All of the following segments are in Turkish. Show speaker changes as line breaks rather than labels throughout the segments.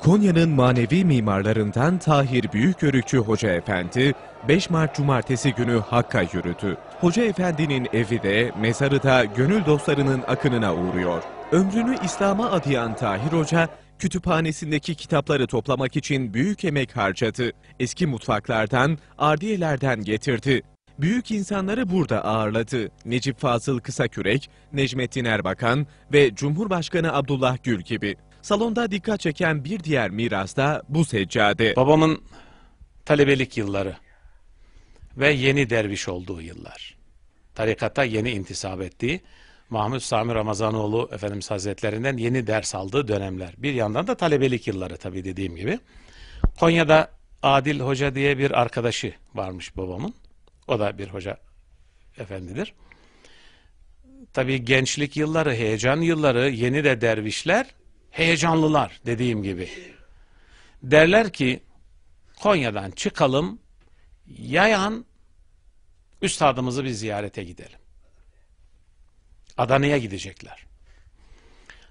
Konya'nın manevi mimarlarından Tahir Büyükörükçü Hoca Efendi 5 Mart Cumartesi günü Hakk'a yürüdü. Hoca Efendi'nin evi de mezarı da gönül dostlarının akınına uğruyor. Ömrünü İslam'a adayan Tahir Hoca, kütüphanesindeki kitapları toplamak için büyük emek harcadı. Eski mutfaklardan, ardiyelerden getirdi. Büyük insanları burada ağırladı. Necip Fazıl Kısakürek, Necmettin Erbakan ve Cumhurbaşkanı Abdullah Gül gibi. Salonda dikkat çeken bir diğer miras da bu seccade.
Babamın talebelik yılları ve yeni derviş olduğu yıllar. Tarikata yeni intisap ettiği Mahmut Sami Ramazanoğlu Efendimiz Hazretlerinden yeni ders aldığı dönemler. Bir yandan da talebelik yılları tabii dediğim gibi. Konya'da Adil Hoca diye bir arkadaşı varmış babamın. O da bir hoca efendidir. Tabii gençlik yılları, heyecan yılları, yeni de dervişler heyecanlılar dediğim gibi. Derler ki Konya'dan çıkalım, yayan üstadımızı bir ziyarete gidelim. Adana'ya gidecekler.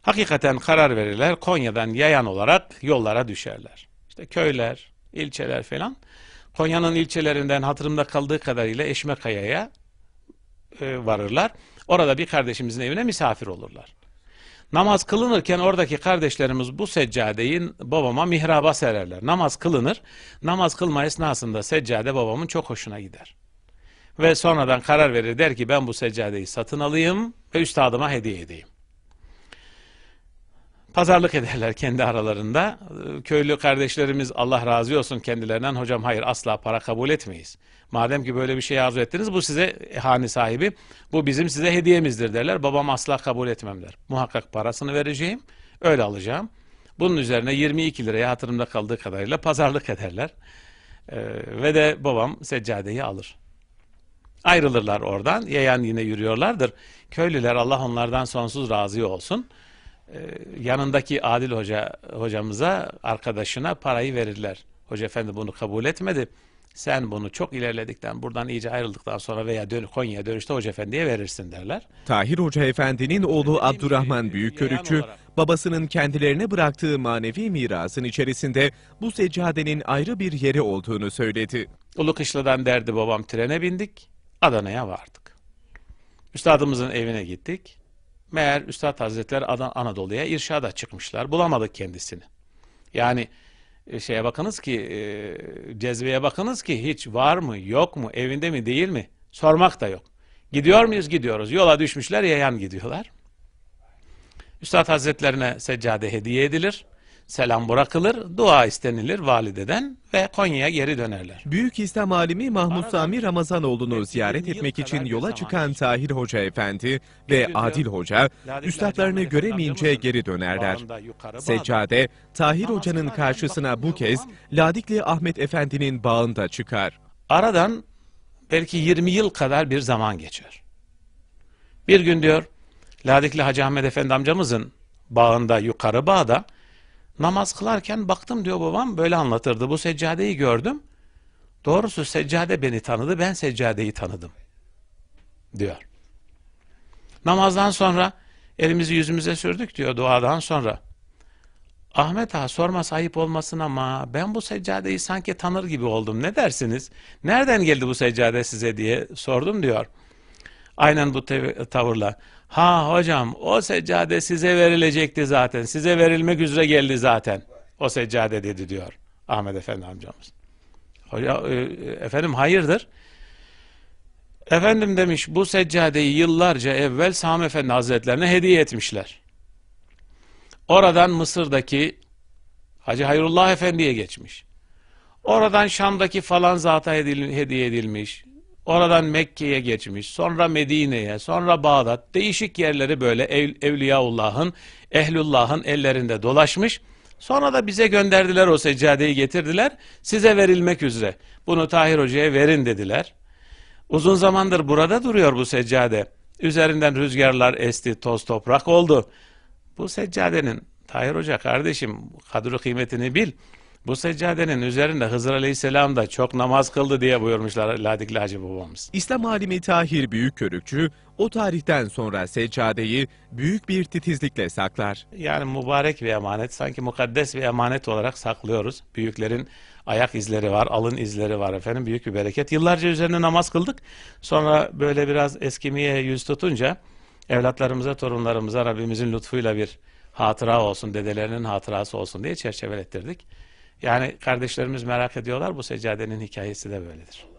Hakikaten karar verirler, Konya'dan yayan olarak yollara düşerler. İşte köyler, ilçeler falan. Konya'nın ilçelerinden hatırımda kaldığı kadarıyla Eşmekaya'ya e, varırlar. Orada bir kardeşimizin evine misafir olurlar. Namaz kılınırken oradaki kardeşlerimiz bu seccadeyi babama mihraba sererler. Namaz kılınır. Namaz kılma esnasında seccade babamın çok hoşuna gider. Ve sonradan karar verir der ki ben bu seccadeyi satın alayım ve üstadıma hediye edeyim. Pazarlık ederler kendi aralarında. Köylü kardeşlerimiz Allah razı olsun kendilerinden hocam hayır asla para kabul etmeyiz. Madem ki böyle bir şey arzu ettiniz bu size hane sahibi bu bizim size hediyemizdir derler. Babam asla kabul etmem der. Muhakkak parasını vereceğim öyle alacağım. Bunun üzerine 22 liraya hatırımda kaldığı kadarıyla pazarlık ederler. Ee, ve de babam seccadeyi alır. Ayrılırlar oradan. Yayan yine yürüyorlardır. Köylüler Allah onlardan sonsuz razı olsun. Ee, yanındaki Adil Hoca hocamıza arkadaşına parayı verirler. Hoca efendi bunu kabul etmedi. Sen bunu çok ilerledikten buradan iyice ayrıldıktan sonra veya dön Konya'ya dönüşte Hoca efendiye verirsin derler.
Tahir Hoca Efendi'nin oğlu Abdurrahman Büyükörükçü, babasının kendilerine bıraktığı manevi mirasın içerisinde bu seccadenin ayrı bir yeri olduğunu söyledi.
Ulukışla'dan derdi babam trene bindik. Adana'ya vardık. Üstadımızın evine gittik. Meğer Üstad Hazretleri Anadolu'ya irşada çıkmışlar. Bulamadık kendisini. Yani e, şeye bakınız ki e, cezveye bakınız ki hiç var mı yok mu evinde mi değil mi sormak da yok. Gidiyor muyuz gidiyoruz yola düşmüşler yayan gidiyorlar. Üstad Hazretlerine seccade hediye edilir. Selam bırakılır, dua istenilir valideden ve Konya'ya geri dönerler.
Büyük İslam alimi Mahmut Sami Ramazanoğlu'nu ziyaret etmek için yola çıkan Tahir Hoca Efendi ve Adil Hoca, üstadlarını göremeyince geri dönerler. Seccade, Tahir Hoca'nın karşısına bu kez Ladikli Ahmet Efendi'nin bağında çıkar.
Aradan belki 20 yıl kadar bir zaman geçer. Bir gün diyor, Ladikli Hacı Ahmet Efendi amcamızın bağında, yukarı bağda, namaz kılarken baktım diyor babam böyle anlatırdı. Bu seccadeyi gördüm. Doğrusu seccade beni tanıdı, ben seccadeyi tanıdım. Diyor. Namazdan sonra elimizi yüzümüze sürdük diyor duadan sonra. Ahmet ağa sorması ayıp olmasın ama ben bu seccadeyi sanki tanır gibi oldum. Ne dersiniz? Nereden geldi bu seccade size diye sordum diyor. Aynen bu tavırla. Ha hocam o seccade size verilecekti zaten. Size verilmek üzere geldi zaten. O seccade dedi diyor Ahmet Efendi amcamız. Hoca, e, efendim hayırdır? Efendim demiş bu seccadeyi yıllarca evvel Sami Efendi Hazretlerine hediye etmişler. Oradan Mısır'daki Hacı Hayrullah Efendi'ye geçmiş. Oradan Şam'daki falan zata hediye edilmiş. Oradan Mekke'ye geçmiş, sonra Medine'ye, sonra Bağdat, değişik yerleri böyle ev, Evliyaullah'ın, Ehlullah'ın ellerinde dolaşmış. Sonra da bize gönderdiler o seccadeyi getirdiler, size verilmek üzere. Bunu Tahir Hoca'ya verin dediler. Uzun zamandır burada duruyor bu seccade. Üzerinden rüzgarlar esti, toz toprak oldu. Bu seccadenin, Tahir Hoca kardeşim, kadro kıymetini bil. Bu seccadenin üzerinde Hızır Aleyhisselam da çok namaz kıldı diye buyurmuşlar Ladikli Hacı babamız.
İslam alimi Tahir Büyükkörükçü o tarihten sonra seccadeyi büyük bir titizlikle saklar.
Yani mübarek bir emanet, sanki mukaddes bir emanet olarak saklıyoruz. Büyüklerin ayak izleri var, alın izleri var efendim. Büyük bir bereket. Yıllarca üzerine namaz kıldık. Sonra böyle biraz eskimeye yüz tutunca evlatlarımıza, torunlarımıza Rabbimizin lütfuyla bir hatıra olsun, dedelerinin hatırası olsun diye çerçevelettirdik. Yani kardeşlerimiz merak ediyorlar. Bu seccadenin hikayesi de böyledir.